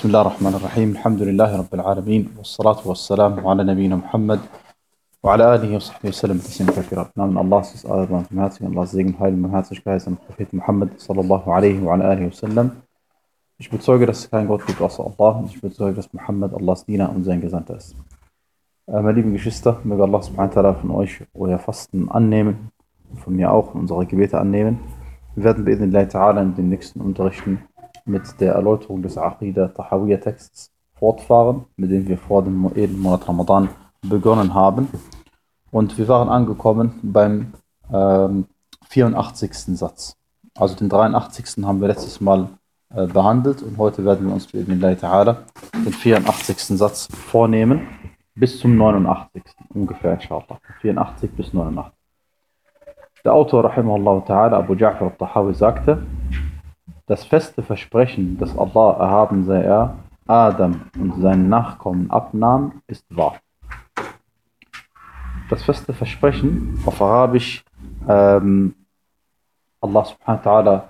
بسم الله الرحمن الرحيم الحمد لله رب العالمين والصلاة والسلام على نبينا Muhammad وعلى آله وصحبه وسلم تسليما كثيرا Allahs ist aller barmherzig, Allahs Segen, Heil und Barmherzigkeit am Prophet Muhammad sallallahu alaihi wa ala alihi wasallam. Ich bezeuge, dass es keinen Gott gibt außer Allah ich bezeuge, dass Muhammad Allahs Diener und sein Gesandter ist. Äh, meine lieben Geschwister, möge Allah subhanahu wa ta'ala von euch euer Fasten annehmen von mir auch unsere Gebete annehmen. Wir werden bei ta'ala in den nächsten Unterrichten mit der Erläuterung des Aqidah Tahawiyya Texts fortfahren, mit dem wir vor dem Monat Ramadan begonnen haben. Und wir waren angekommen beim ähm, 84. Satz. Also den 83. haben wir letztes Mal äh, behandelt und heute werden wir uns Ta'ala den 84. Satz vornehmen bis zum 89. ungefähr, inshallah. 84 bis 89. Der Autor, rahimahullah ta'ala, Abu Ja'far al-Tahawi, sagte, das feste Versprechen, dass Allah erhaben sei er, Adam und seinen Nachkommen abnahm, ist wahr. Das feste Versprechen auf Arabisch, ähm, Allah subhanahu wa ta'ala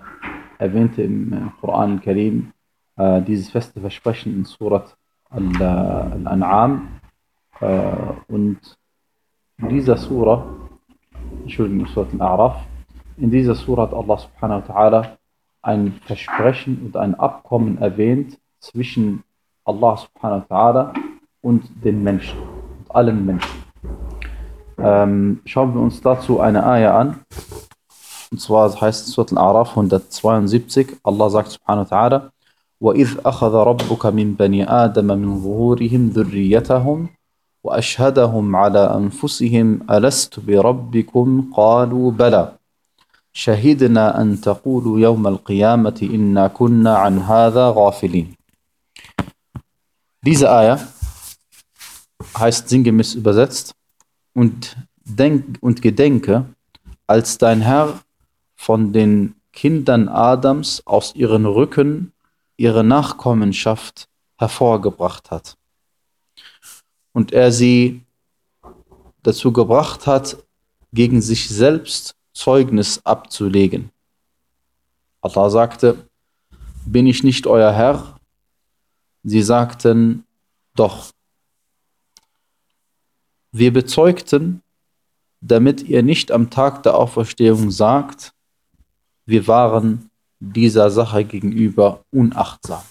erwähnte im Koran al-Karim äh, dieses feste Versprechen in Surat Al-An'am äh, und in dieser Surah, Entschuldigung, Surat Al-A'raf, in dieser Surah hat Allah subhanahu wa ta'ala ein Versprechen und ein Abkommen erwähnt zwischen Allah subhanahu wa ta'ala und den Menschen, und allen Menschen. Ähm, schauen wir uns dazu eine Ayah an. Und zwar heißt es Surat Al-A'raf 172, Allah sagt subhanahu wa ta'ala, وَإِذْ أَخَذَ رَبُّكَ مِنْ بَنِي آدَمَ مِنْ ظُهُورِهِمْ ذُرِّيَّتَهُمْ وأشهدهم على أنفسهم ألست بربكم قالوا بلى شهدنا أن تقولوا يوم القيامة إنا كنا عن هذا غافلين Diese Eier heißt sinngemäß übersetzt und, denk, und gedenke, als dein Herr von den Kindern Adams aus ihren Rücken ihre Nachkommenschaft hervorgebracht hat und er sie dazu gebracht hat, gegen sich selbst Zeugnis abzulegen. Allah sagte, bin ich nicht euer Herr? Sie sagten, doch. Wir bezeugten, damit ihr nicht am Tag der Auferstehung sagt, wir waren dieser Sache gegenüber unachtsam.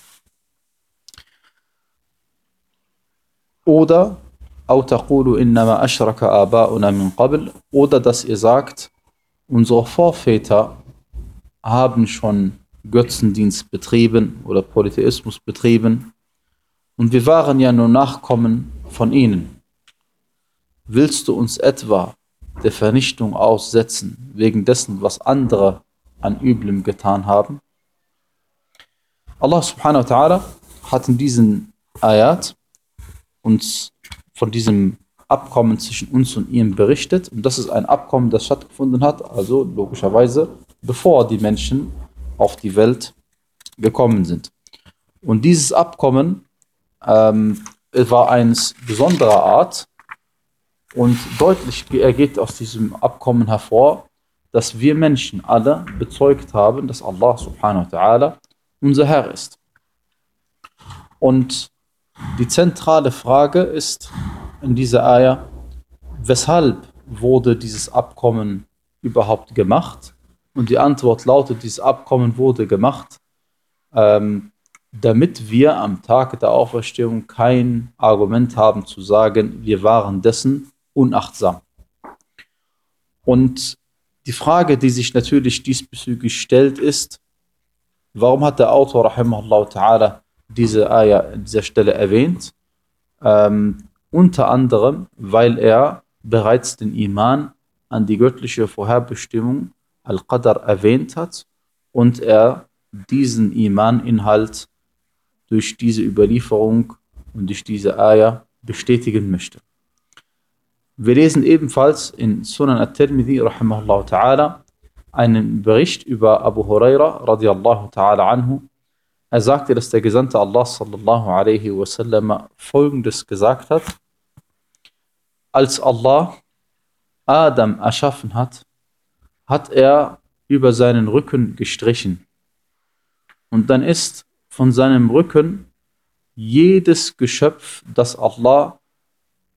Oder oder dass ihr sagt, unsere Vorväter haben schon Götzendienst betrieben oder Polytheismus betrieben und wir waren ja nur Nachkommen von ihnen. Willst du uns etwa der Vernichtung aussetzen wegen dessen, was andere an Üblem getan haben? Allah subhanahu wa ta'ala hat in diesen Ayat uns von diesem Abkommen zwischen uns und ihm berichtet. Und das ist ein Abkommen, das stattgefunden hat, also logischerweise, bevor die Menschen auf die Welt gekommen sind. Und dieses Abkommen ähm, war eines besonderer Art und deutlich ergeht aus diesem Abkommen hervor, dass wir Menschen alle bezeugt haben, dass Allah subhanahu wa ta'ala unser Herr ist. Und die zentrale Frage ist in dieser Eier, weshalb wurde dieses Abkommen überhaupt gemacht? Und die Antwort lautet, dieses Abkommen wurde gemacht, ähm, damit wir am Tag der Auferstehung kein Argument haben zu sagen, wir waren dessen unachtsam. Und die Frage, die sich natürlich diesbezüglich stellt, ist, warum hat der Autor, rahimahullah ta'ala, diese Ayah an dieser Stelle erwähnt. Ähm, unter anderem, weil er bereits den Iman an die göttliche Vorherbestimmung Al-Qadr erwähnt hat und er diesen Iman-Inhalt durch diese Überlieferung und durch diese Ayah bestätigen möchte. Wir lesen ebenfalls in Sunan at-Tirmidhi rahimahullah ta'ala einen Bericht über Abu Huraira radiallahu ta'ala anhu, er sagte, dass der Gesandte Allah sallallahu alaihi wasallam folgendes gesagt hat: Als Allah Adam erschaffen hat, hat er über seinen Rücken gestrichen. Und dann ist von seinem Rücken jedes Geschöpf, das Allah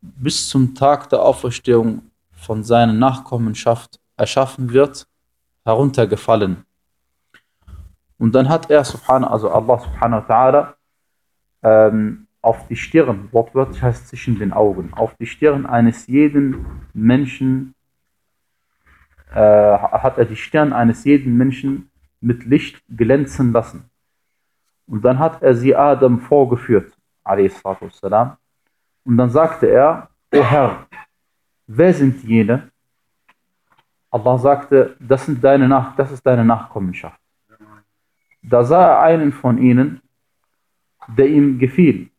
bis zum Tag der Auferstehung von seiner Nachkommenschaft erschaffen wird, heruntergefallen. Und dann hat er, subhanahu, also Allah subhanahu wa ta'ala, ähm, auf die Stirn, wortwörtlich heißt zwischen den Augen, auf die Stirn eines jeden Menschen, äh, hat er die Stirn eines jeden Menschen mit Licht glänzen lassen. Und dann hat er sie Adam vorgeführt, والسلام, und dann sagte er, O Herr, wer sind jene? Allah sagte, das, sind deine Nach das ist deine Nachkommenschaft. Da sah er einen von ihnen, der ihm gefiel.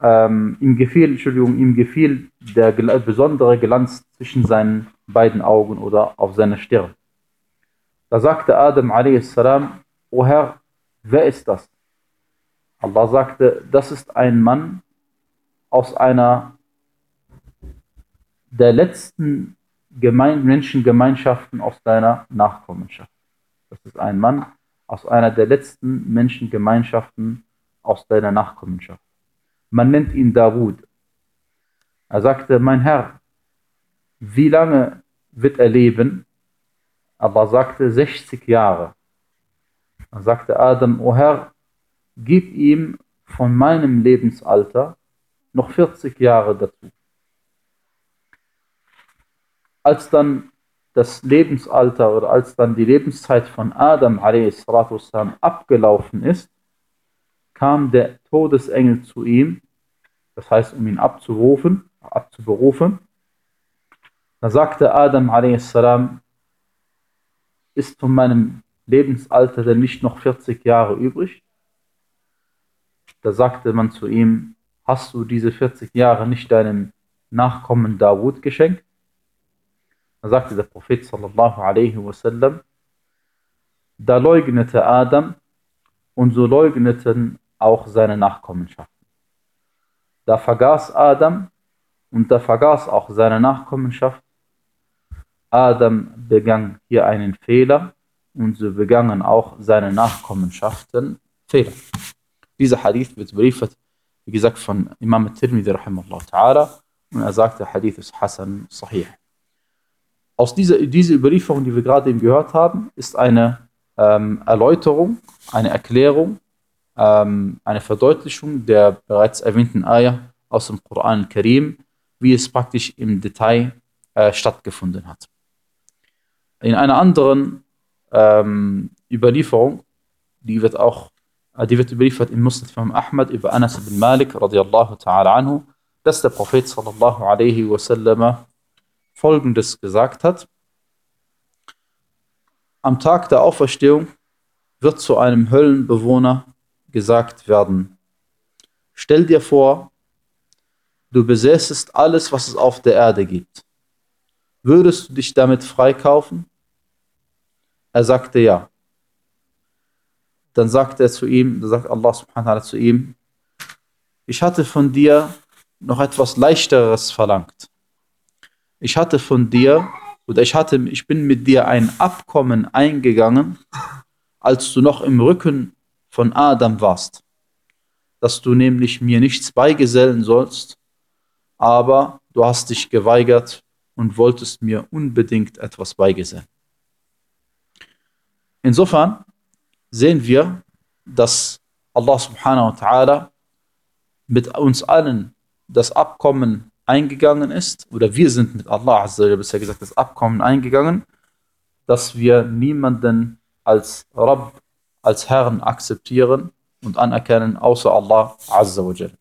Ähm, ihm gefiel, Entschuldigung, ihm gefiel der besondere Glanz zwischen seinen beiden Augen oder auf seiner Stirn. Da sagte Adam a.s., O Herr, wer ist das? Allah sagte, das ist ein Mann aus einer der letzten Gemein Menschengemeinschaften aus deiner Nachkommenschaft. Das ist ein Mann aus einer der letzten Menschengemeinschaften aus deiner Nachkommenschaft. Man nennt ihn Dawud. Er sagte, mein Herr, wie lange wird er leben? Allah sagte 60 Jahre. Dann sagte Adam, o Herr, gib ihm von meinem Lebensalter noch 40 Jahre dazu. Als dann das Lebensalter oder als dann die Lebenszeit von Adam والسلام, abgelaufen ist, kam der Todesengel zu ihm, das heißt, um ihn abzurufen, abzuberufen. Da sagte Adam a.s., ist von meinem Lebensalter denn nicht noch 40 Jahre übrig? Da sagte man zu ihm, hast du diese 40 Jahre nicht deinem Nachkommen Dawud geschenkt? Da sagte der Prophet sallallahu alaihi wasallam, da leugnete Adam und so leugneten auch seine Nachkommenschaften. Da vergaß Adam und da vergaß auch seine Nachkommenschaft. Adam begann hier einen Fehler und so begangen auch seine Nachkommenschaften Fehler. Dieser Hadith wird beriefert, wie gesagt, von Imam Tirmidhi rahimahullah ta'ala und er sagte, Hadith ist Hassan Sahih. Aus dieser diese Überlieferung, die wir gerade eben gehört haben, ist eine ähm, Erläuterung, eine Erklärung, ähm, eine Verdeutlichung der bereits erwähnten Ayah aus dem Koran Karim, wie es praktisch im Detail äh, stattgefunden hat. In einer anderen ähm, Überlieferung, die wird auch, äh, die wird überliefert im Muslim von Ahmad über Anas ibn Malik radiallahu ta'ala anhu, dass der Prophet sallallahu alaihi wasallam Folgendes gesagt hat. Am Tag der Auferstehung wird zu einem Höllenbewohner gesagt werden, stell dir vor, du besäßest alles, was es auf der Erde gibt. Würdest du dich damit freikaufen? Er sagte ja. Dann sagt er zu ihm, dann sagt Allah subhanahu wa ta'ala zu ihm, ich hatte von dir noch etwas Leichteres verlangt ich hatte von dir oder ich hatte, ich bin mit dir ein Abkommen eingegangen, als du noch im Rücken von Adam warst, dass du nämlich mir nichts beigesellen sollst, aber du hast dich geweigert und wolltest mir unbedingt etwas beigesellen. Insofern sehen wir, dass Allah subhanahu wa ta'ala mit uns allen das Abkommen eingegangen ist, oder wir sind mit Allah bisher gesagt, das Abkommen eingegangen, dass wir niemanden als Rabb, als Herrn akzeptieren und anerkennen, außer Allah Azzawajal.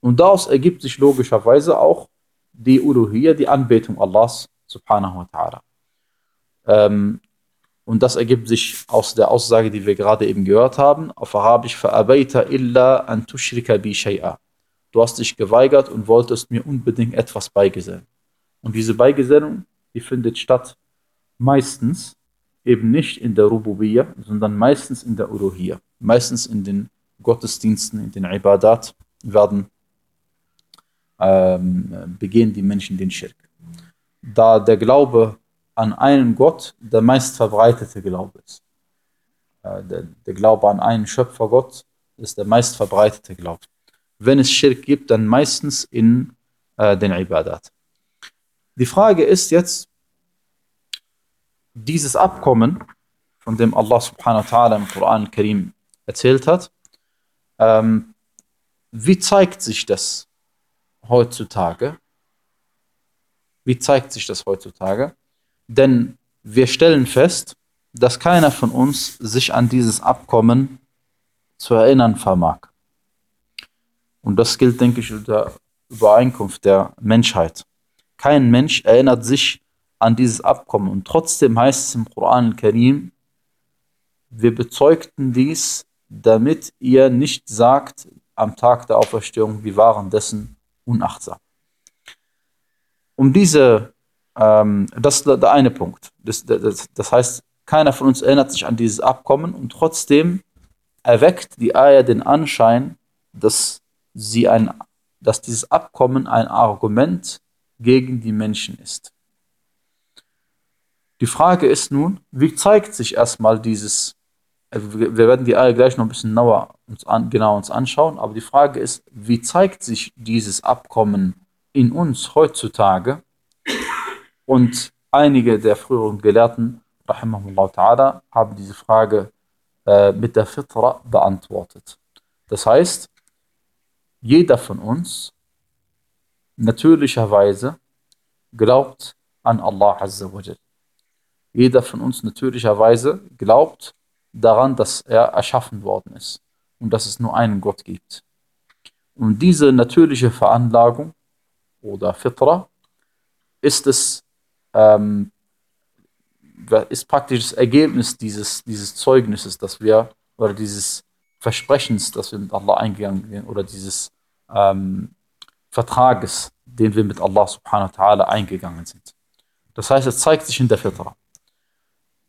Und daraus ergibt sich logischerweise auch die Uluhiyya, die Anbetung Allahs subhanahu wa ta'ala. Ähm, und das ergibt sich aus der Aussage, die wir gerade eben gehört haben, auf Arabisch, فَأَبَيْتَ إِلَّا أَن تُشْرِكَ بِي شَيْئًا du hast dich geweigert und wolltest mir unbedingt etwas beigesellen. Und diese Beigesellung, die findet statt meistens eben nicht in der Rububiyya, sondern meistens in der Uruhiyya. Meistens in den Gottesdiensten, in den Ibadat werden ähm, begehen die Menschen den Schirk. Da der Glaube an einen Gott der meist verbreitete Glaube ist. Äh, der, der Glaube an einen Schöpfergott ist der meist verbreitete Glaube. Wenn es Schirk gibt, dann meistens in äh, den Ibadat. Die Frage ist jetzt, dieses Abkommen, von dem Allah subhanahu wa ta'ala im Koran Karim erzählt hat, ähm, wie zeigt sich das heutzutage? Wie zeigt sich das heutzutage? Denn wir stellen fest, dass keiner von uns sich an dieses Abkommen zu erinnern vermag. Und das gilt, denke ich, unter Übereinkunft der Menschheit. Kein Mensch erinnert sich an dieses Abkommen. Und trotzdem heißt es im Koran Karim, wir bezeugten dies, damit ihr nicht sagt am Tag der Auferstehung, wir waren dessen unachtsam. Um diese, ähm, das ist der eine Punkt. Das, das, das heißt, keiner von uns erinnert sich an dieses Abkommen und trotzdem erweckt die Eier den Anschein, dass, sie ein, dass dieses Abkommen ein Argument gegen die Menschen ist. Die Frage ist nun, wie zeigt sich erstmal dieses, also wir werden die Eier gleich noch ein bisschen genauer uns, an, genau uns anschauen, aber die Frage ist, wie zeigt sich dieses Abkommen in uns heutzutage? Und einige der früheren Gelehrten, rahimahullah ta'ala, haben diese Frage äh, mit der Fitra beantwortet. Das heißt, jeder von uns natürlicherweise glaubt an Allah Azza wa Jal. Jeder von uns natürlicherweise glaubt daran, dass er erschaffen worden ist und dass es nur einen Gott gibt. Und diese natürliche Veranlagung oder Fitra ist es ähm, ist praktisch das Ergebnis dieses, dieses Zeugnisses, dass wir, oder dieses Versprechens, das wir mit Allah eingegangen sind, oder dieses ähm, Vertrages, den wir mit Allah subhanahu wa ta'ala eingegangen sind. Das heißt, es zeigt sich in der Fitra.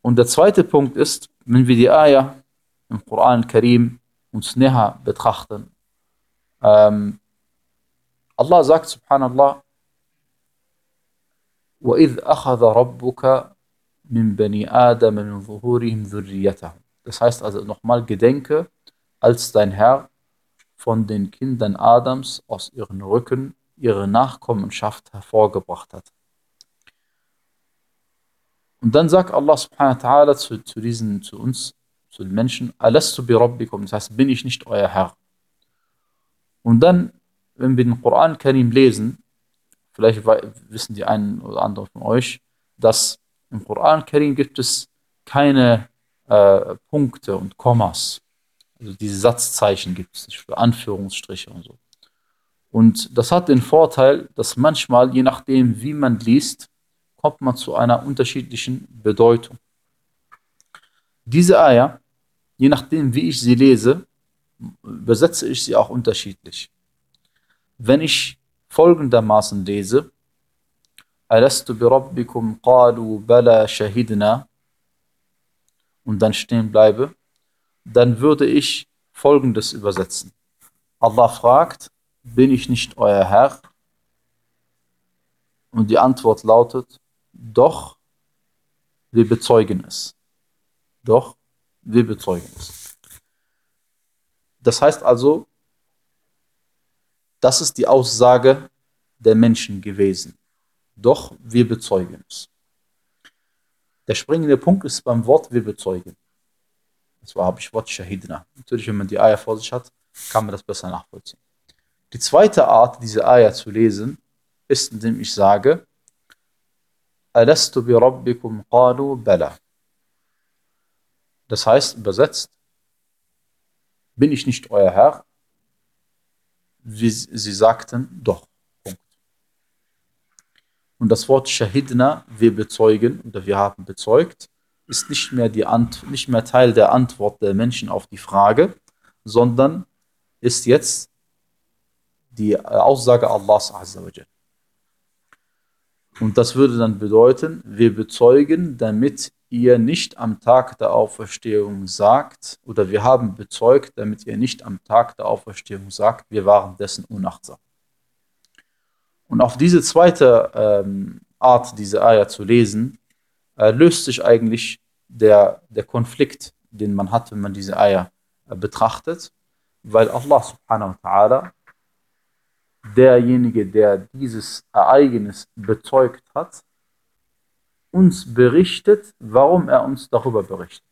Und der zweite Punkt ist, wenn wir die Ayah im Koran Karim uns näher betrachten, ähm, Allah sagt subhanallah, وَإِذْ أَخَذَ رَبُّكَ min bani Adam min zuhurihim dhurriyatahum. Das heißt also nochmal gedenke, als dein Herr von den Kindern Adams aus ihren Rücken ihre Nachkommenschaft hervorgebracht hat. Und dann sagt Allah subhanahu wa ta'ala zu, zu diesen, zu uns, zu den Menschen, Alastu bi Rabbikum, das heißt, bin ich nicht euer Herr. Und dann, wenn wir den Koran Karim lesen, vielleicht wissen die einen oder anderen von euch, dass im Koran Karim gibt es keine äh, Punkte und Kommas. Also diese Satzzeichen gibt es nicht für Anführungsstriche und so. Und das hat den Vorteil, dass manchmal, je nachdem, wie man liest, kommt man zu einer unterschiedlichen Bedeutung. Diese Eier, je nachdem, wie ich sie lese, übersetze ich sie auch unterschiedlich. Wenn ich folgendermaßen lese, Alastu bi rabbikum qalu bala shahidna und dann stehen bleibe, dann würde ich folgendes übersetzen. Allah fragt, bin ich nicht euer Herr? Und die Antwort lautet, doch, wir bezeugen es. Doch, wir bezeugen es. Das heißt also, das ist die Aussage der Menschen gewesen. Doch wir bezeugen es. Der springende Punkt ist beim Wort wir bezeugen. Das war habe ich Wort Shahidna. Natürlich, wenn man die Eier vor sich hat, kann man das besser nachvollziehen. Die zweite Art, diese Eier zu lesen, ist, indem ich sage, Alastu bi Rabbikum qalu bala. Das heißt, übersetzt, bin ich nicht euer Herr? Wie sie sagten, doch. Und das Wort Shahidna, wir bezeugen oder wir haben bezeugt, ist nicht mehr, die Ant nicht mehr Teil der Antwort der Menschen auf die Frage, sondern ist jetzt die Aussage Allahs Azzawajal. Und das würde dann bedeuten, wir bezeugen, damit ihr nicht am Tag der Auferstehung sagt, oder wir haben bezeugt, damit ihr nicht am Tag der Auferstehung sagt, wir waren dessen unachtsam. Und auf diese zweite ähm, Art, diese Ayah zu lesen, äh, löst sich eigentlich der, der Konflikt, den man hat, wenn man diese Ayah äh, betrachtet. weil Allah subhanahu wa ta'ala derjenige, der dieses Ereignis bezeugt hat, uns berichtet, warum er uns darüber berichtet.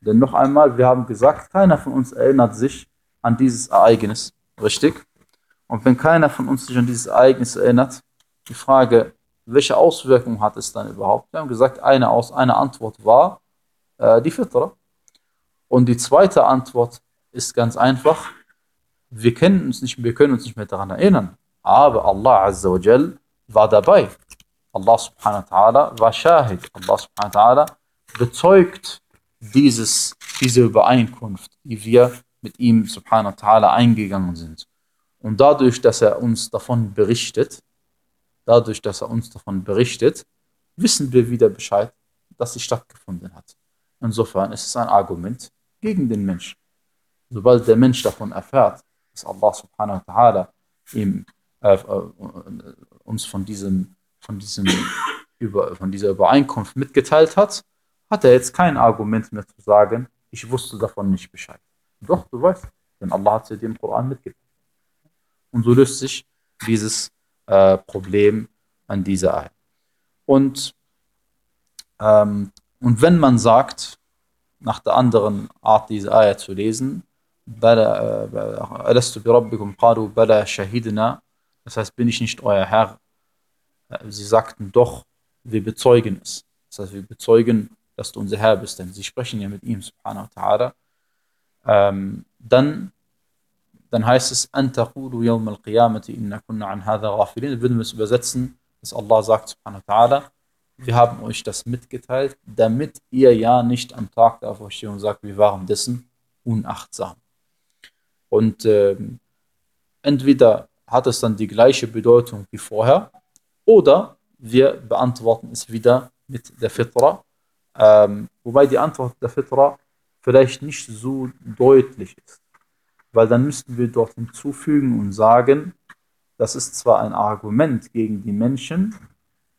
Denn noch einmal, wir haben gesagt, keiner von uns erinnert sich an dieses Ereignis, richtig? Und wenn keiner von uns sich an dieses Ereignis erinnert, die Frage, welche Auswirkungen hat es dann überhaupt? Wir haben gesagt, eine, Aus eine Antwort war äh, die Fitra. Und die zweite Antwort ist ganz einfach, wir kennen uns nicht, wir können uns nicht mehr daran erinnern. Aber Allah Azza wa Jal war dabei. Allah subhanahu wa ta'ala war Shahid. Allah subhanahu wa ta'ala bezeugt dieses, diese Übereinkunft, die wir mit ihm subhanahu wa ta'ala eingegangen sind. Und dadurch, dass er uns davon berichtet, dadurch, dass er uns davon berichtet, wissen wir wieder Bescheid, dass sie stattgefunden hat. Insofern ist es ein Argument gegen den Menschen. Sobald der Mensch davon erfährt, dass Allah subhanahu wa ta'ala ihm, äh, äh, uns von, diesem, von, diesem, über, von dieser Übereinkunft mitgeteilt hat, hat er jetzt kein Argument mehr zu sagen, ich wusste davon nicht Bescheid. Doch, du weißt, denn Allah hat sie dir im Koran mitgeteilt. Und so löst sich dieses äh, Problem an dieser ein. Und, ähm, und wenn man sagt, nach der anderen Art diese Eier zu lesen, äh, das heißt, bin ich nicht euer Herr? Äh, sie sagten doch, wir bezeugen es. Das heißt, wir bezeugen, dass du unser Herr bist, denn sie sprechen ja mit ihm, subhanahu wa ta'ala. Ähm, dann dann heißt es, Antaqulu yawm al-qiyamati inna kunna an hadha ghafilin. Würden wir es übersetzen, dass Allah sagt, subhanahu wa ta'ala, wir haben euch das mitgeteilt, damit ihr ja nicht am Tag der Auferstehung sagt, wir waren dessen unachtsam. Und äh, entweder hat es dann die gleiche Bedeutung wie vorher oder wir beantworten es wieder mit der Fitra. Ähm, wobei die Antwort der Fitra vielleicht nicht so deutlich ist. Weil dann müssten wir dort hinzufügen und sagen, das ist zwar ein Argument gegen die Menschen,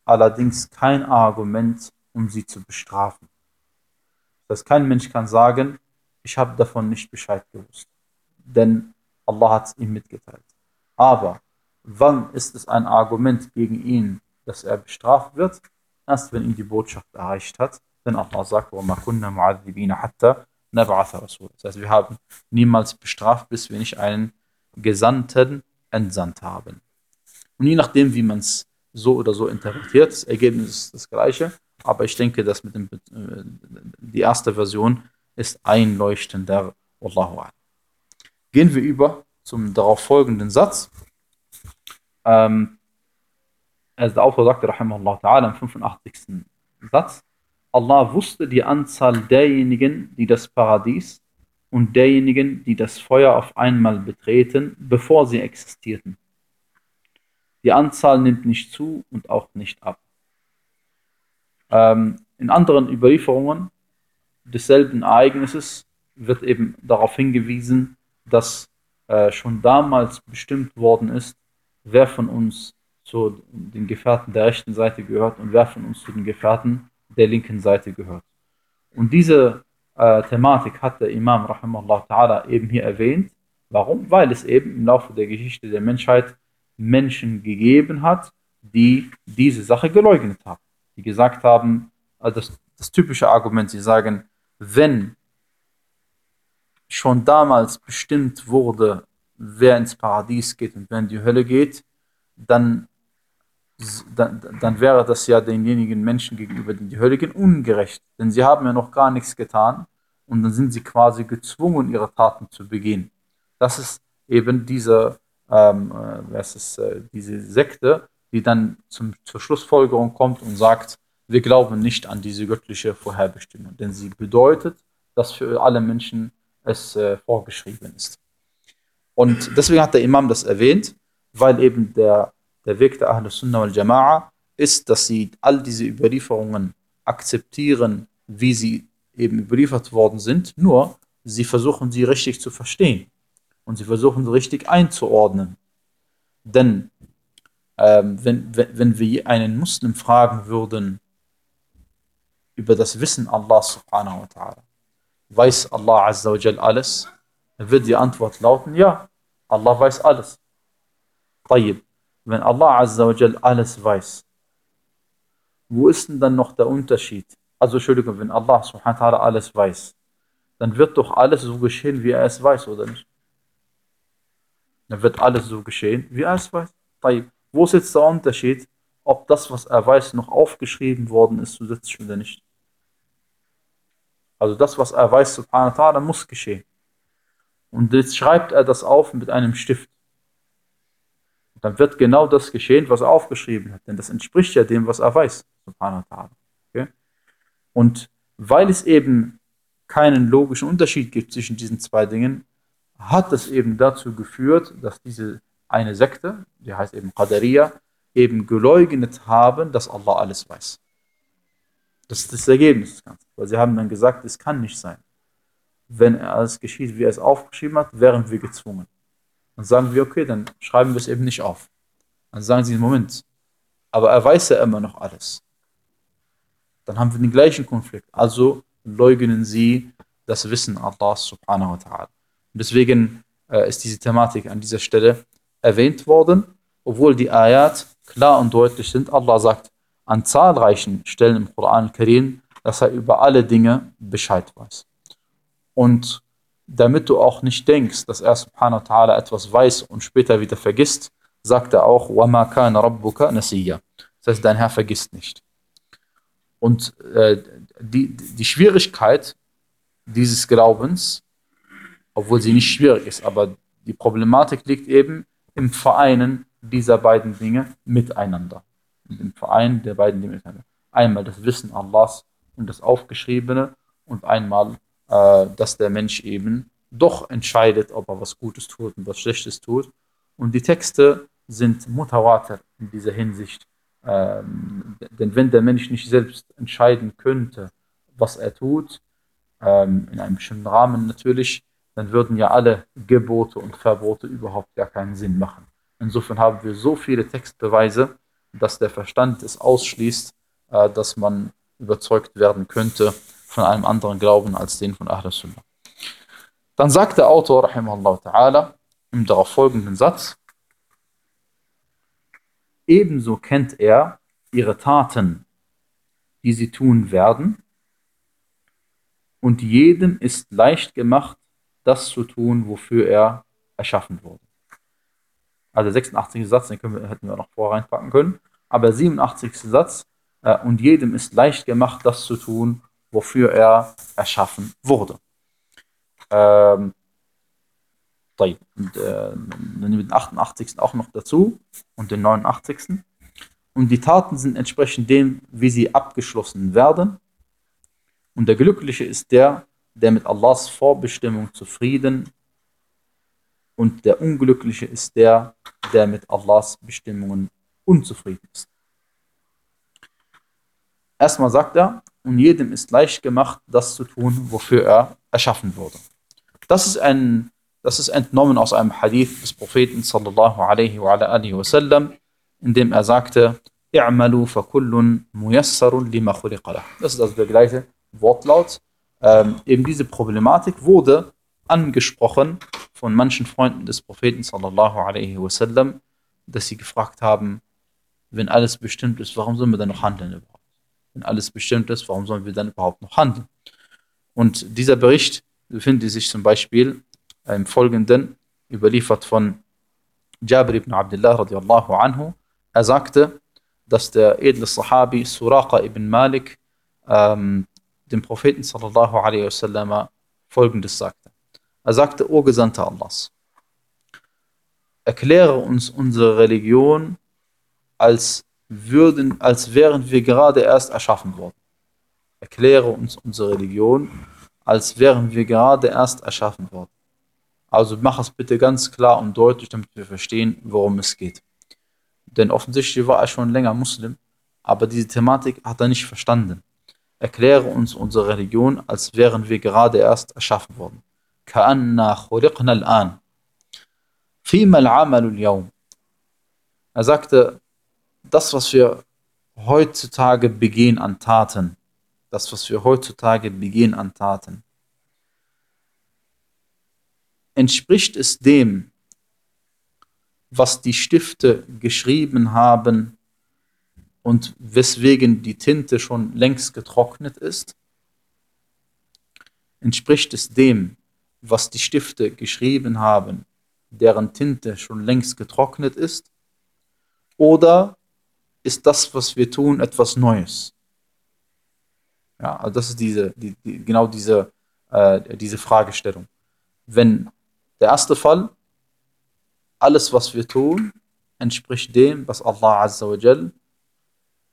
allerdings kein Argument, um sie zu bestrafen. Das heißt, kein Mensch kann sagen, ich habe davon nicht Bescheid gewusst denn Allah hat es ihm mitgeteilt. Aber wann ist es ein Argument gegen ihn, dass er bestraft wird? Erst wenn ihn die Botschaft erreicht hat. Denn Allah sagt, Das heißt, wir haben niemals bestraft, bis wir nicht einen Gesandten entsandt haben. Und je nachdem, wie man es so oder so interpretiert, das Ergebnis ist das gleiche. Aber ich denke, dass mit dem, äh, die erste Version ist einleuchtender. Wallahu a'lam. Gehen wir über zum darauf folgenden Satz. Ähm, also der Autor sagte, Rahimahullah ta'ala, im 85. Satz, Allah wusste die Anzahl derjenigen, die das Paradies und derjenigen, die das Feuer auf einmal betreten, bevor sie existierten. Die Anzahl nimmt nicht zu und auch nicht ab. Ähm, in anderen Überlieferungen desselben Ereignisses wird eben darauf hingewiesen, dass äh, schon damals bestimmt worden ist, wer von uns zu den Gefährten der rechten Seite gehört und wer von uns zu den Gefährten der linken Seite gehört. Und diese äh, Thematik hat der Imam rahimahullah ta'ala eben hier erwähnt. Warum? Weil es eben im Laufe der Geschichte der Menschheit Menschen gegeben hat, die diese Sache geleugnet haben. Die gesagt haben, also das, das typische Argument, sie sagen, wenn schon damals bestimmt wurde, wer ins Paradies geht und wer in die Hölle geht, dann, dann, dann wäre das ja denjenigen Menschen gegenüber, die in die Hölle gehen, ungerecht. Denn sie haben ja noch gar nichts getan und dann sind sie quasi gezwungen, ihre Taten zu begehen. Das ist eben diese, ähm, äh, was ist, äh, diese Sekte, die dann zum, zur Schlussfolgerung kommt und sagt, wir glauben nicht an diese göttliche Vorherbestimmung, denn sie bedeutet, dass für alle Menschen es äh, vorgeschrieben ist. Und deswegen hat der Imam das erwähnt, weil eben der, der Weg der Ahl Sunnah wal Jama'a ist, dass sie all diese Überlieferungen akzeptieren, wie sie eben überliefert worden sind, nur sie versuchen sie richtig zu verstehen und sie versuchen sie richtig einzuordnen. Denn ähm, wenn, wenn, wenn wir einen Muslim fragen würden über das Wissen Allah subhanahu wa ta'ala, weiß Allah azza wa jal alles? Dann wird die Antwort lauten, ja, Allah weiß alles. Tayyib. Wenn Allah Azza alles weiß, wo ist denn dann noch der Unterschied? Also Entschuldigung, wenn Allah subhanahu wa ta'ala alles weiß, dann wird doch alles so geschehen, wie er es weiß, oder nicht? Dann wird alles so geschehen, wie er es weiß. Wo ist jetzt der Unterschied, ob das, was er weiß, noch aufgeschrieben worden ist, zusätzlich oder nicht? Also das, was er weiß, subhanahu wa ta'ala, muss geschehen. Und jetzt schreibt er das auf mit einem Stift. Dann wird genau das geschehen, was er aufgeschrieben hat. Denn das entspricht ja dem, was er weiß. Okay? Und weil es eben keinen logischen Unterschied gibt zwischen diesen zwei Dingen, hat es eben dazu geführt, dass diese eine Sekte, die heißt eben Qadariya, eben geleugnet haben, dass Allah alles weiß. Das ist das Ergebnis des Ganzen. Weil sie haben dann gesagt, es kann nicht sein wenn es geschieht, wie er es aufgeschrieben hat, wären wir gezwungen. Dann sagen wir, okay, dann schreiben wir es eben nicht auf. Dann sagen sie, Moment, aber er weiß ja immer noch alles. Dann haben wir den gleichen Konflikt. Also leugnen sie das Wissen Allahs subhanahu wa ta'ala. Deswegen äh, ist diese Thematik an dieser Stelle erwähnt worden, obwohl die Ayat klar und deutlich sind. Allah sagt an zahlreichen Stellen im Koran Karim, dass er über alle Dinge Bescheid weiß. Und damit du auch nicht denkst, dass er subhanahu wa ta'ala etwas weiß und später wieder vergisst, sagt er auch, وَمَا كَانَ رَبُّكَ نَسِيًّا. Das heißt, dein Herr vergisst nicht. Und äh, die, die Schwierigkeit dieses Glaubens, obwohl sie nicht schwierig ist, aber die Problematik liegt eben im Vereinen dieser beiden Dinge miteinander. Im Verein der beiden Dinge miteinander. Einmal das Wissen Allahs und das Aufgeschriebene und einmal äh, dass der Mensch eben doch entscheidet, ob er was Gutes tut und was Schlechtes tut. Und die Texte sind mutawatir in dieser Hinsicht. Ähm, denn wenn der Mensch nicht selbst entscheiden könnte, was er tut, ähm, in einem bestimmten Rahmen natürlich, dann würden ja alle Gebote und Verbote überhaupt gar keinen Sinn machen. Insofern haben wir so viele Textbeweise, dass der Verstand es ausschließt, äh, dass man überzeugt werden könnte von einem anderen Glauben als den von Ahl Sunnah. Dann sagt der Autor, rahimahullah ta'ala, im darauf folgenden Satz, ebenso kennt er ihre Taten, die sie tun werden, und jedem ist leicht gemacht, das zu tun, wofür er erschaffen wurde. Also der 86. Satz, den wir, hätten wir noch vorher reinpacken können. Aber der 87. Satz, äh, und jedem ist leicht gemacht, das zu tun, wofür er erschaffen wurde. Ähm, und, äh, dann nehmen wir den 88. auch noch dazu und den 89. Und die Taten sind entsprechend dem, wie sie abgeschlossen werden. Und der Glückliche ist der, der mit Allahs Vorbestimmung zufrieden und der Unglückliche ist der, der mit Allahs Bestimmungen unzufrieden ist. Erstmal sagt er, und jedem ist leicht gemacht, das zu tun, wofür er erschaffen wurde. Das ist, ein, das ist entnommen aus einem Hadith des Propheten sallallahu alaihi wa alihi wasallam, in dem er sagte, i'malu fakullun muyassarun lima Das ist also der gleiche Wortlaut. Ähm, eben diese Problematik wurde angesprochen von manchen Freunden des Propheten sallallahu alaihi wasallam, dass sie gefragt haben, wenn alles bestimmt ist, warum sollen wir dann noch handeln überhaupt? Wenn alles bestimmt ist, warum sollen wir dann überhaupt noch handeln? Und dieser Bericht befindet sich zum Beispiel im Folgenden, überliefert von Jabir ibn Abdullah radiallahu anhu. Er sagte, dass der edle Sahabi Suraqa ibn Malik ähm, dem Propheten sallallahu alaihi wasallam folgendes sagte. Er sagte, O Gesandter Allahs, erkläre uns unsere Religion als würden, als wären wir gerade erst erschaffen worden. Erkläre uns unsere Religion, als wären wir gerade erst erschaffen worden. Also mach es bitte ganz klar und deutlich, damit wir verstehen, worum es geht. Denn offensichtlich war er schon länger Muslim, aber diese Thematik hat er nicht verstanden. Erkläre uns unsere Religion, als wären wir gerade erst erschaffen worden. Er sagte, das, was wir heutzutage begehen an Taten, das, was wir heutzutage begehen an Taten, entspricht es dem, was die Stifte geschrieben haben und weswegen die Tinte schon längst getrocknet ist? Entspricht es dem, was die Stifte geschrieben haben, deren Tinte schon längst getrocknet ist? Oder ist das, was wir tun, etwas Neues? Ja, also das ist diese, die, die, genau diese, äh, diese Fragestellung. Wenn der erste Fall, alles, was wir tun, entspricht dem, was Allah Azza wa Jal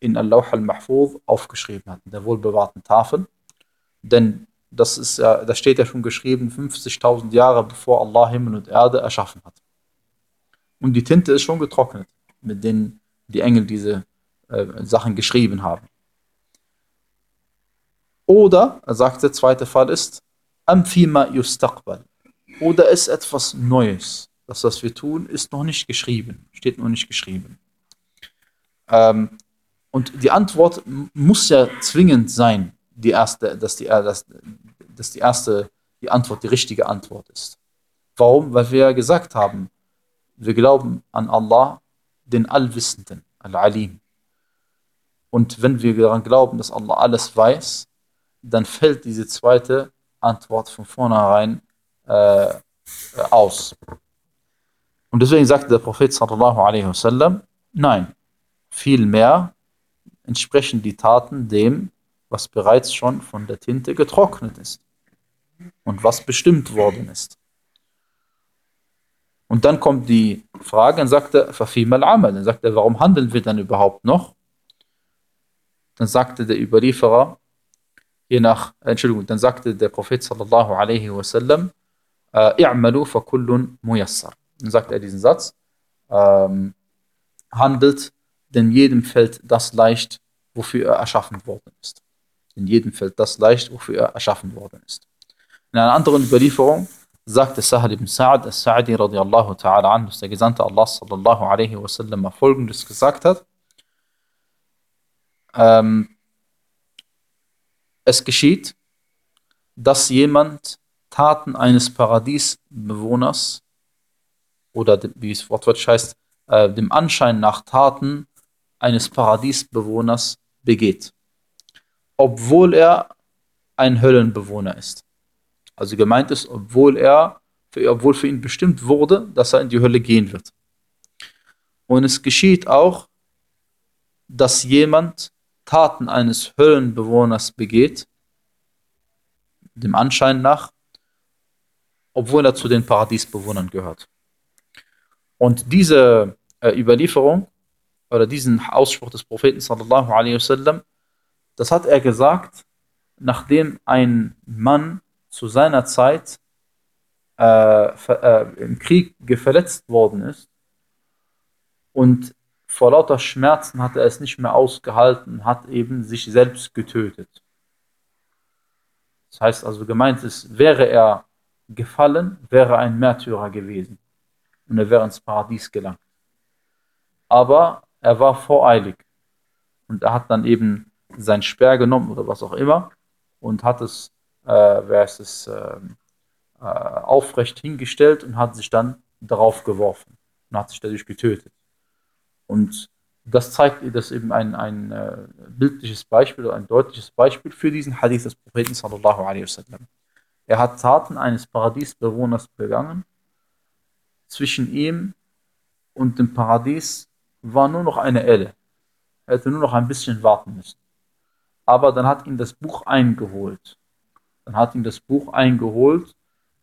in Allah al-Mahfuz aufgeschrieben hat, in der wohlbewahrten Tafel. Denn das, ist, ja, das steht ja schon geschrieben 50.000 Jahre bevor Allah Himmel und Erde erschaffen hat. Und die Tinte ist schon getrocknet, mit denen die Engel diese äh, Sachen geschrieben haben. Oder, er sagt, der zweite Fall ist, Amfima yustaqbal. Oder ist etwas Neues. Das, was wir tun, ist noch nicht geschrieben. Steht noch nicht geschrieben. Ähm, und die Antwort muss ja zwingend sein, die erste, dass, die, dass, dass die erste, die Antwort die richtige Antwort ist. Warum? Weil wir ja gesagt haben, wir glauben an Allah, den Allwissenden, Al-Alim. Und wenn wir daran glauben, dass Allah alles weiß, dann fällt diese zweite Antwort von vornherein äh, aus. Und deswegen sagte der Prophet sallallahu alaihi wasallam, nein, vielmehr entsprechen die Taten dem, was bereits schon von der Tinte getrocknet ist und was bestimmt worden ist. Und dann kommt die Frage, und sagt er, al-Amal. Dann sagt er, warum handeln wir dann überhaupt noch? Dann sagte der Überlieferer, je nach, Entschuldigung, dann sagte der Prophet sallallahu alaihi wasallam, äh, i'malu fa kullun muyassar. Dann sagt er diesen Satz, ähm, handelt, denn jedem fällt das leicht, wofür er erschaffen worden ist. In jedem fällt das leicht, wofür er erschaffen worden ist. In einer anderen Überlieferung sagte Sahal ibn Sa'ad al-Sa'adi radiallahu ta'ala an, dass der Gesandte Allah sallallahu alaihi wasallam folgendes gesagt hat. Ähm, es geschieht, dass jemand Taten eines Paradiesbewohners oder wie es wortwörtlich heißt, äh, dem Anschein nach Taten eines Paradiesbewohners begeht, obwohl er ein Höllenbewohner ist. Also gemeint ist, obwohl er, obwohl für ihn bestimmt wurde, dass er in die Hölle gehen wird. Und es geschieht auch, dass jemand Taten eines Höllenbewohners begeht, dem Anschein nach, obwohl er zu den Paradiesbewohnern gehört. Und diese äh, Überlieferung oder diesen Ausspruch des Propheten sallallahu alaihi wasallam, das hat er gesagt, nachdem ein Mann zu seiner Zeit äh, äh, im Krieg verletzt worden ist und vor lauter Schmerzen hat er es nicht mehr ausgehalten, hat eben sich selbst getötet. Das heißt also gemeint ist, wäre er gefallen, wäre ein Märtyrer gewesen und er wäre ins Paradies gelangt. Aber er war voreilig und er hat dann eben sein Speer genommen oder was auch immer und hat es, äh, ist es, äh, aufrecht hingestellt und hat sich dann darauf geworfen und hat sich dadurch getötet. Und das zeigt ihr das eben ein, ein äh, bildliches Beispiel oder ein deutliches Beispiel für diesen Hadith des Propheten sallallahu alaihi wasallam. Er hat Taten eines Paradiesbewohners begangen. Zwischen ihm und dem Paradies war nur noch eine Elle. Er hätte nur noch ein bisschen warten müssen. Aber dann hat ihn das Buch eingeholt. Dann hat ihn das Buch eingeholt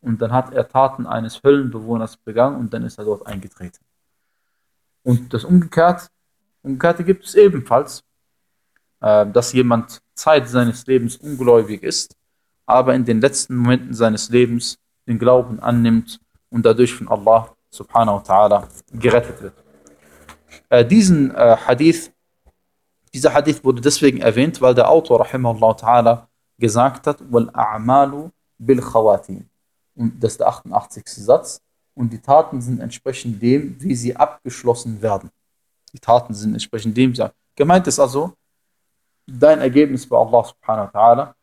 und dann hat er Taten eines Höllenbewohners begangen und dann ist er dort eingetreten. Und das Umgekehrt, Umgekehrte gibt es ebenfalls, äh, dass jemand Zeit seines Lebens ungläubig ist, aber in den letzten Momenten seines Lebens den Glauben annimmt und dadurch von Allah subhanahu wa ta'ala gerettet wird. Äh, diesen äh, Hadith, dieser Hadith wurde deswegen erwähnt, weil der Autor rahimahullah ta'ala gesagt hat, wal a'malu bil khawatim. Und das ist der 88. Satz und die Taten sind entsprechend dem, wie sie abgeschlossen werden. Die Taten sind entsprechend dem, wie gemeint ist also, dein Ergebnis bei Allah subhanahu wa ta'ala,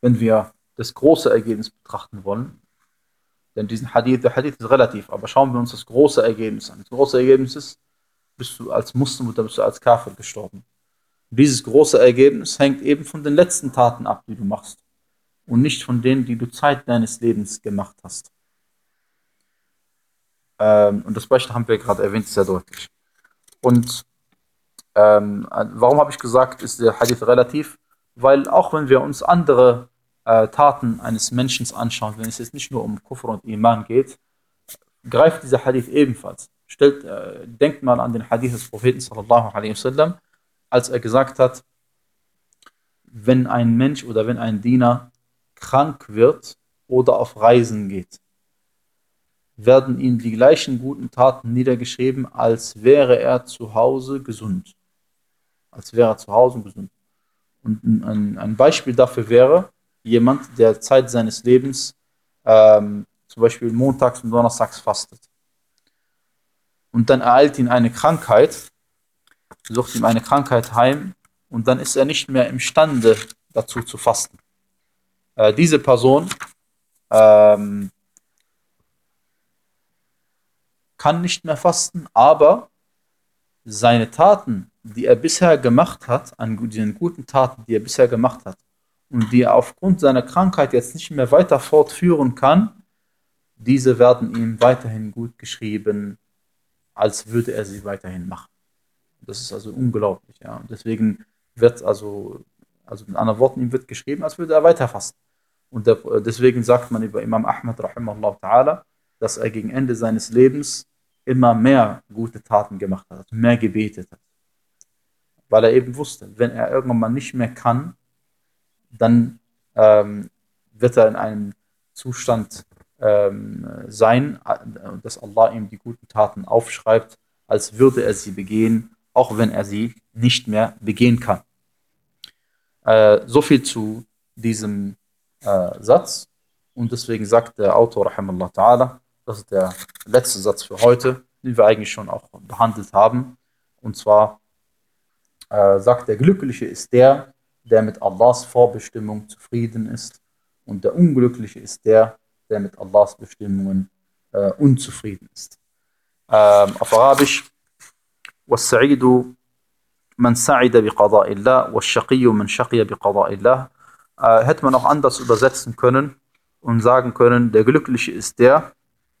wenn wir das große Ergebnis betrachten wollen, Denn diesen Hadith, der Hadith ist relativ, aber schauen wir uns das große Ergebnis an. Das große Ergebnis ist, bist du als Muslim oder bist du als Kafir gestorben. Dieses große Ergebnis hängt eben von den letzten Taten ab, die du machst. Und nicht von denen, die du Zeit deines Lebens gemacht hast. Ähm, und das Beispiel haben wir gerade erwähnt, sehr deutlich. Und ähm, warum habe ich gesagt, ist der Hadith relativ? Weil auch wenn wir uns andere äh, Taten eines Menschen anschauen, wenn es jetzt nicht nur um Kufr und Iman geht, greift dieser Hadith ebenfalls. Stellt, äh, denkt mal an den Hadith des Propheten sallallahu alaihi wasallam, als er gesagt hat, wenn ein Mensch oder wenn ein Diener krank wird oder auf Reisen geht, werden ihm die gleichen guten Taten niedergeschrieben, als wäre er zu Hause gesund. Als wäre er zu Hause gesund. Und ein, ein Beispiel dafür wäre jemand, der Zeit seines Lebens ähm, zum Beispiel montags und donnerstags fastet. Und dann ereilt ihn eine Krankheit, sucht ihm eine Krankheit heim und dann ist er nicht mehr imstande dazu zu fasten. Äh, diese Person ähm, kann nicht mehr fasten, aber seine Taten, die er bisher gemacht hat, an den guten Taten, die er bisher gemacht hat, und die er aufgrund seiner Krankheit jetzt nicht mehr weiter fortführen kann, diese werden ihm weiterhin gut geschrieben, als würde er sie weiterhin machen. Das ist also unglaublich. Ja. Deswegen wird also, also mit anderen Worten, ihm wird geschrieben, als würde er weiter fasten. Und der, deswegen sagt man über Imam Ahmad, ta'ala, dass er gegen Ende seines Lebens immer mehr gute Taten gemacht hat, mehr gebetet hat. Weil er eben wusste, wenn er irgendwann mal nicht mehr kann, dann ähm, wird er in einem Zustand ähm, sein, dass Allah ihm die guten Taten aufschreibt, als würde er sie begehen, auch wenn er sie nicht mehr begehen kann. Äh, so viel zu diesem äh, Satz. Und deswegen sagt der Autor, rahimallah ta'ala, das ist der letzte Satz für heute, den wir eigentlich schon auch behandelt haben. Und zwar äh, sagt der Glückliche ist der, der mit Allahs Vorbestimmung zufrieden ist. Und der Unglückliche ist der, der mit Allahs Bestimmungen äh, unzufrieden ist. Ähm, auf Arabisch, والسعيد من سعد بقضاء الله والشقي من شقي بقضاء الله äh, hätte man auch anders übersetzen können und sagen können, der Glückliche ist der,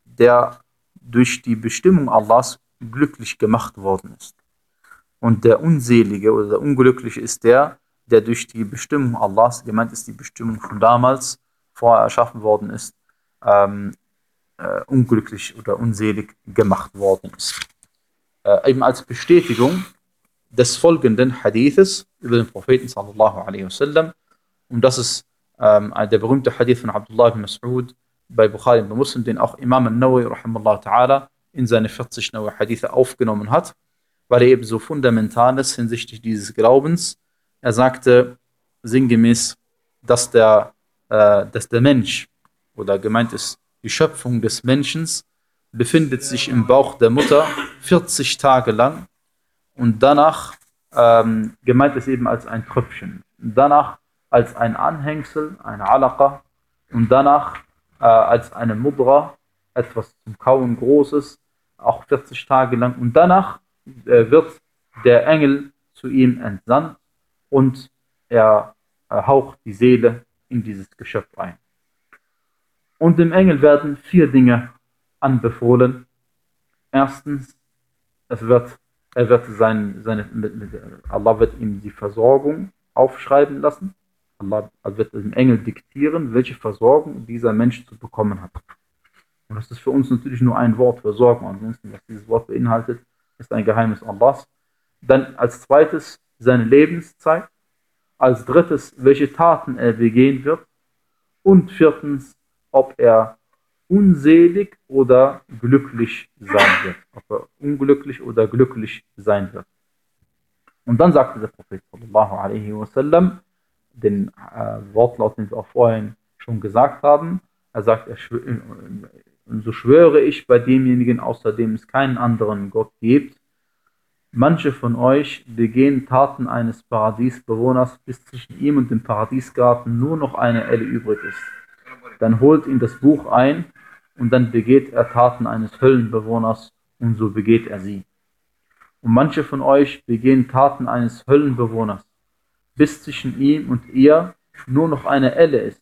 der durch die Bestimmung Allahs glücklich gemacht worden ist. Und der Unselige oder der Unglückliche ist der, der durch die Bestimmung Allahs, gemeint ist die Bestimmung von damals, vorher erschaffen worden ist, ähm, äh, unglücklich oder unselig gemacht worden ist. Äh, eben als Bestätigung des folgenden Hadithes über den Propheten sallallahu alaihi wasallam, und das ist ähm, der berühmte Hadith von Abdullah ibn Mas'ud bei Bukhari und Muslim, den auch Imam al-Nawi ta'ala in seine 40 Nawi Hadithe aufgenommen hat, weil er eben so fundamental ist hinsichtlich dieses Glaubens. Er sagte sinngemäß, dass der, äh, dass der Mensch oder gemeint ist die Schöpfung des Menschen befindet sich im Bauch der Mutter 40 Tage lang und danach ähm, gemeint ist eben als ein Tröpfchen. Danach als ein Anhängsel, eine Alaqa und danach äh, als eine Mudra, etwas zum Kauen Großes, auch 40 Tage lang. Und danach äh, wird der Engel zu ihm entsandt und er äh, haucht die Seele in dieses Geschöpf ein. Und dem Engel werden vier Dinge anbefohlen. Erstens, es wird, er wird sein, seine, Allah wird ihm die Versorgung aufschreiben lassen. Allah wird dem Engel diktieren, welche Versorgung dieser Mensch zu bekommen hat. Und das ist für uns natürlich nur ein Wort, Versorgung. Ansonsten, was dieses Wort beinhaltet, ist ein Geheimnis Allahs. Dann als zweites seine Lebenszeit. Als drittes, welche Taten er begehen wird. Und viertens, ob er unselig oder glücklich sein wird. Ob er unglücklich oder glücklich sein wird. Und dann sagte der Prophet sallallahu alaihi wasallam, den äh, Wortlaut, den wir auch vorhin schon gesagt haben. Er sagt, er schwör, so schwöre ich bei demjenigen, außer dem es keinen anderen Gott gibt. Manche von euch begehen Taten eines Paradiesbewohners, bis zwischen ihm und dem Paradiesgarten nur noch eine Elle übrig ist. Dann holt ihn das Buch ein und dann begeht er Taten eines Höllenbewohners und so begeht er sie. Und manche von euch begehen Taten eines Höllenbewohners, bis zwischen ihm und ihr nur noch eine Elle ist.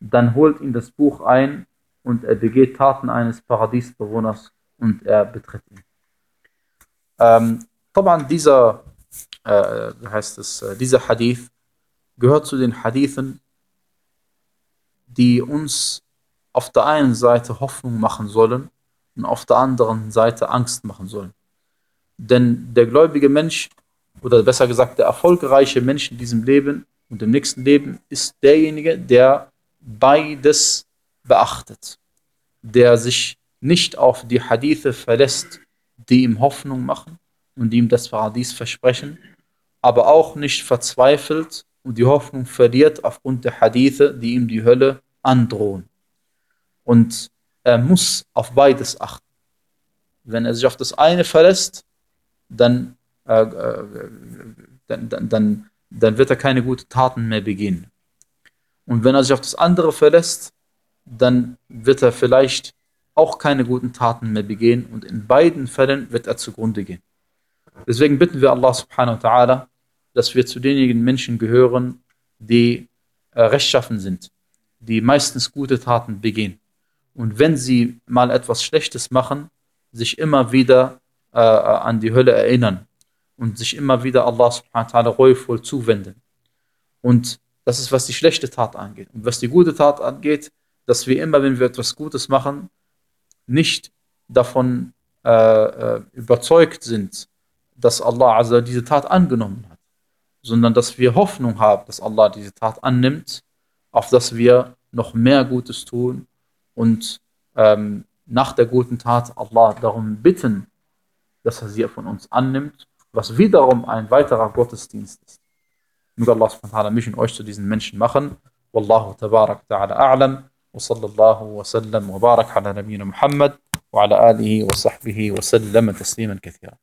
Dann holt ihn das Buch ein und er begeht Taten eines Paradiesbewohners und er betritt ihn. Ähm, dieser, äh, heißt es, äh, dieser Hadith gehört zu den Hadithen, die uns auf der einen Seite Hoffnung machen sollen und auf der anderen Seite Angst machen sollen. Denn der gläubige Mensch, oder besser gesagt der erfolgreiche Mensch in diesem Leben und im nächsten Leben, ist derjenige, der beides beachtet, der sich nicht auf die Hadithe verlässt, die ihm Hoffnung machen und ihm das Paradies versprechen, aber auch nicht verzweifelt und die Hoffnung verliert aufgrund der Hadithe, die ihm die Hölle androhen. Und er muss auf beides achten. Wenn er sich auf das eine verlässt, dann, äh, äh, dann, dann, dann, dann wird er keine guten Taten mehr begehen. Und wenn er sich auf das andere verlässt, dann wird er vielleicht auch keine guten Taten mehr begehen und in beiden Fällen wird er zugrunde gehen. Deswegen bitten wir Allah subhanahu wa ta'ala, dass wir zu denjenigen Menschen gehören, die äh, rechtschaffen sind, die meistens gute Taten begehen. Und wenn sie mal etwas Schlechtes machen, sich immer wieder äh, an die Hölle erinnern und sich immer wieder Allah subhanahu wa ta'ala reuvoll zuwenden. Und das ist, was die schlechte Tat angeht. Und was die gute Tat angeht, dass wir immer, wenn wir etwas Gutes machen, nicht davon äh, äh überzeugt sind, dass Allah also diese Tat angenommen hat, sondern dass wir Hoffnung haben, dass Allah diese Tat annimmt, auf dass wir noch mehr Gutes tun und ähm, nach der guten Tat Allah darum bitten, dass er sie von uns annimmt, was wiederum ein weiterer Gottesdienst ist. Möge Allah subhanahu mich und euch zu diesen Menschen machen. Wallahu tabarak ta'ala a'lam. وصلى الله وسلم وبارك على نبينا محمد وعلى آله وصحبه وسلم تسليما كثيرا